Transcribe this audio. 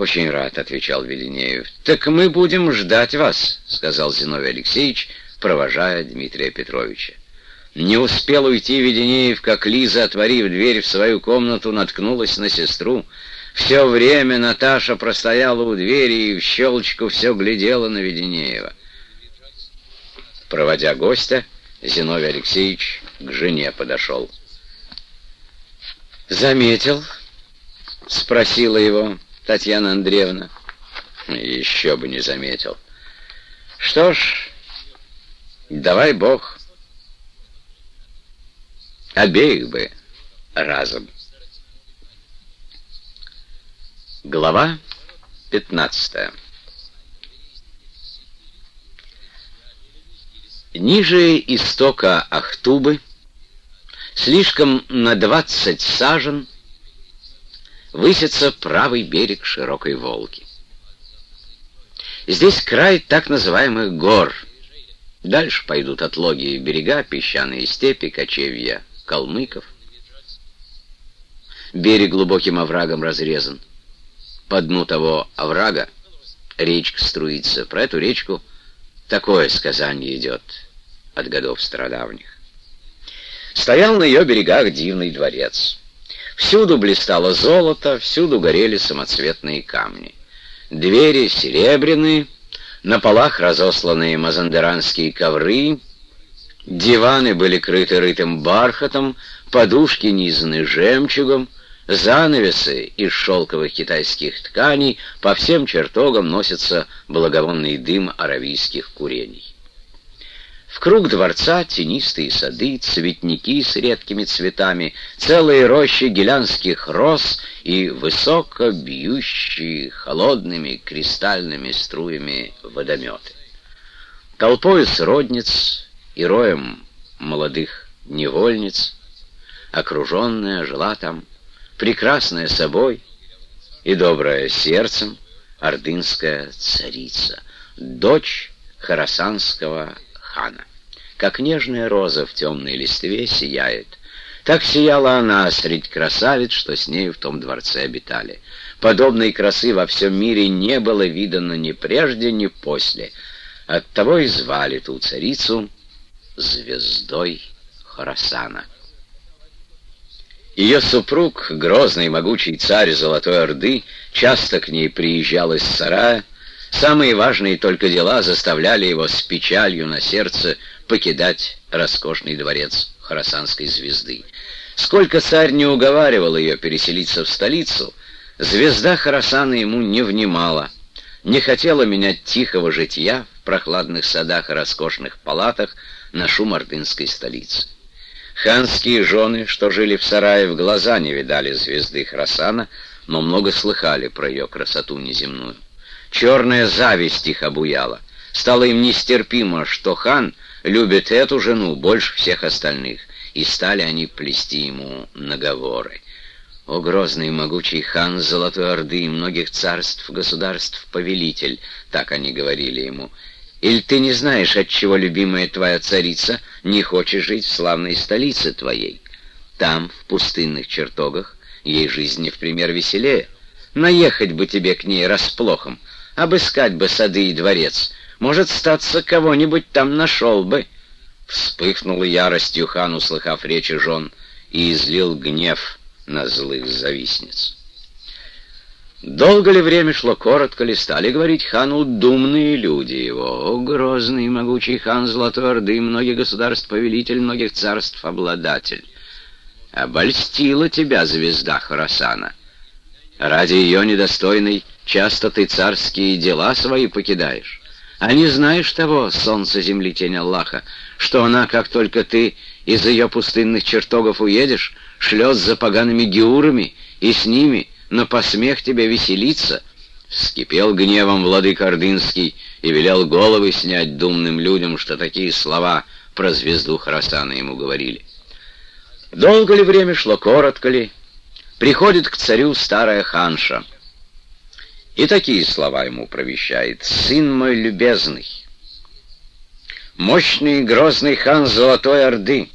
«Очень рад», — отвечал Веденеев. «Так мы будем ждать вас», — сказал Зиновий Алексеевич, провожая Дмитрия Петровича. Не успел уйти Веденеев, как Лиза, отворив дверь в свою комнату, наткнулась на сестру. Все время Наташа простояла у двери и в щелочку все глядела на Веденеева. Проводя гостя, Зиновий Алексеевич к жене подошел. «Заметил?» — спросила его Татьяна Андреевна. «Еще бы не заметил. Что ж, давай Бог. Обеих бы разом». Глава пятнадцатая Ниже истока Ахтубы, слишком на двадцать сажен, высится правый берег широкой Волги. Здесь край так называемых гор. Дальше пойдут отлоги берега, песчаные степи, кочевья калмыков. Берег глубоким оврагом разрезан. По дну того оврага речка струится. Про эту речку Такое сказание идет от годов страдавних. Стоял на ее берегах дивный дворец. Всюду блистало золото, всюду горели самоцветные камни. Двери серебряные, на полах разосланные мазандеранские ковры, диваны были крыты рытым бархатом, подушки низаны жемчугом, занавесы из шелковых китайских тканей, по всем чертогам носится благовонный дым аравийских курений. В круг дворца тенистые сады, цветники с редкими цветами, целые рощи гелянских роз и высоко бьющие холодными кристальными струями водометы. Толпою сродниц и роем молодых невольниц, окруженная жила там прекрасная собой и добрая сердцем ордынская царица, дочь харасанского хана. Как нежная роза в темной листве сияет, так сияла она среди красавиц, что с нею в том дворце обитали. Подобной красы во всем мире не было видано ни прежде, ни после. Оттого и звали ту царицу звездой Хорасана. Ее супруг, грозный могучий царь Золотой Орды, часто к ней приезжал из сарая. Самые важные только дела заставляли его с печалью на сердце покидать роскошный дворец Хорасанской звезды. Сколько царь не уговаривал ее переселиться в столицу, звезда Хорасана ему не внимала, не хотела менять тихого житья в прохладных садах и роскошных палатах на шум ордынской столицы. Ханские жены, что жили в сарае, в глаза не видали звезды Храсана, но много слыхали про ее красоту неземную. Черная зависть их обуяла. Стало им нестерпимо, что хан любит эту жену больше всех остальных, и стали они плести ему наговоры. О, грозный и могучий хан Золотой Орды и многих царств, государств, повелитель, так они говорили ему, — или ты не знаешь, отчего любимая твоя царица не хочет жить в славной столице твоей? Там, в пустынных чертогах, ей жизнь не в пример веселее. Наехать бы тебе к ней расплохом, обыскать бы сады и дворец. Может, статься кого-нибудь там нашел бы. Вспыхнул яростью хан, услыхав речи жен, и излил гнев на злых завистниц. Долго ли время шло, коротко ли, стали говорить хану думные люди его. О, грозный и могучий хан Золотой Орды, многих государств повелитель, многих царств обладатель. Обольстила тебя звезда Хорасана. Ради ее недостойной часто ты царские дела свои покидаешь. А не знаешь того, солнце земли тень Аллаха, что она, как только ты из ее пустынных чертогов уедешь, шлет за погаными геурами, и с ними — на посмех тебя веселиться!» Вскипел гневом владык Ордынский и велел головы снять думным людям, что такие слова про звезду Харасана ему говорили. Долго ли время шло, коротко ли, приходит к царю старая ханша. И такие слова ему провещает. «Сын мой любезный, мощный и грозный хан Золотой Орды,